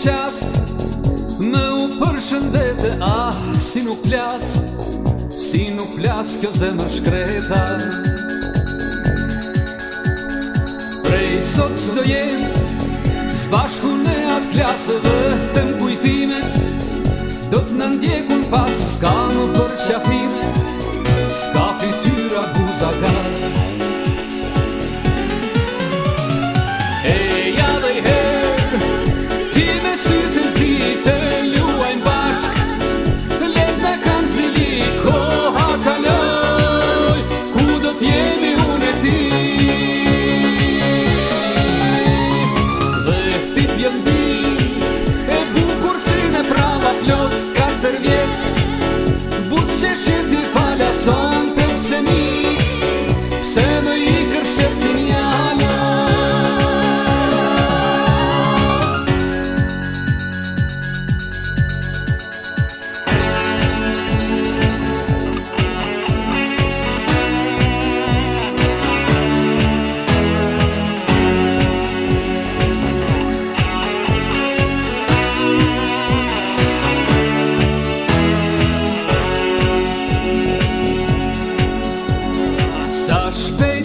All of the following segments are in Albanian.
qas Me u përshëndete Ah, si nuk plas Si nuk plas Kjo zemër shkreta Prej sot së do jem bashku me atë klasë Dhe të më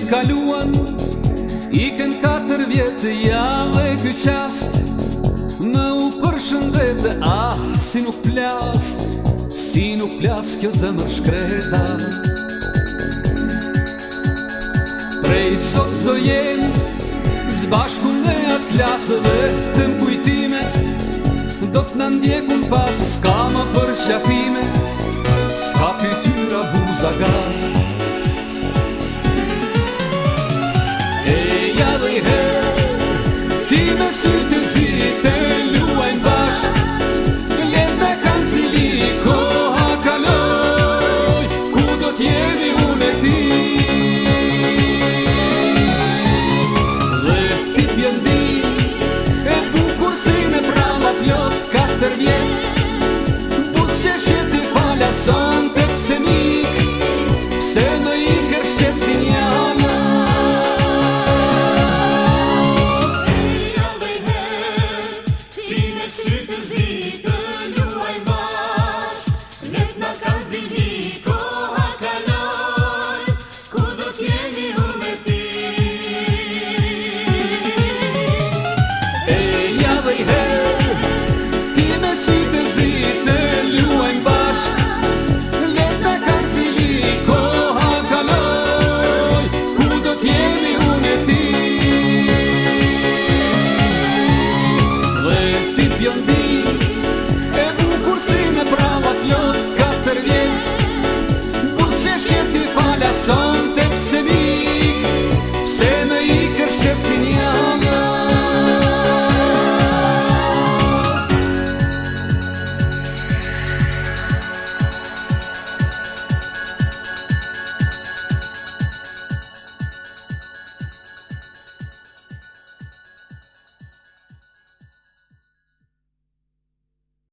kaluan Ikën katër vjetë Ja dhe këqast Në u përshën dhe dhe Ah, si nuk plas Si nuk plas kjo zëmër shkreta Prej sot do jenë Zbashku në atë klasëve të më Do të ndjekun pas Ska më për qafime Ska pëjtyra buza gaz